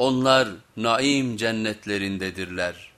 Onlar naim cennetlerindedirler.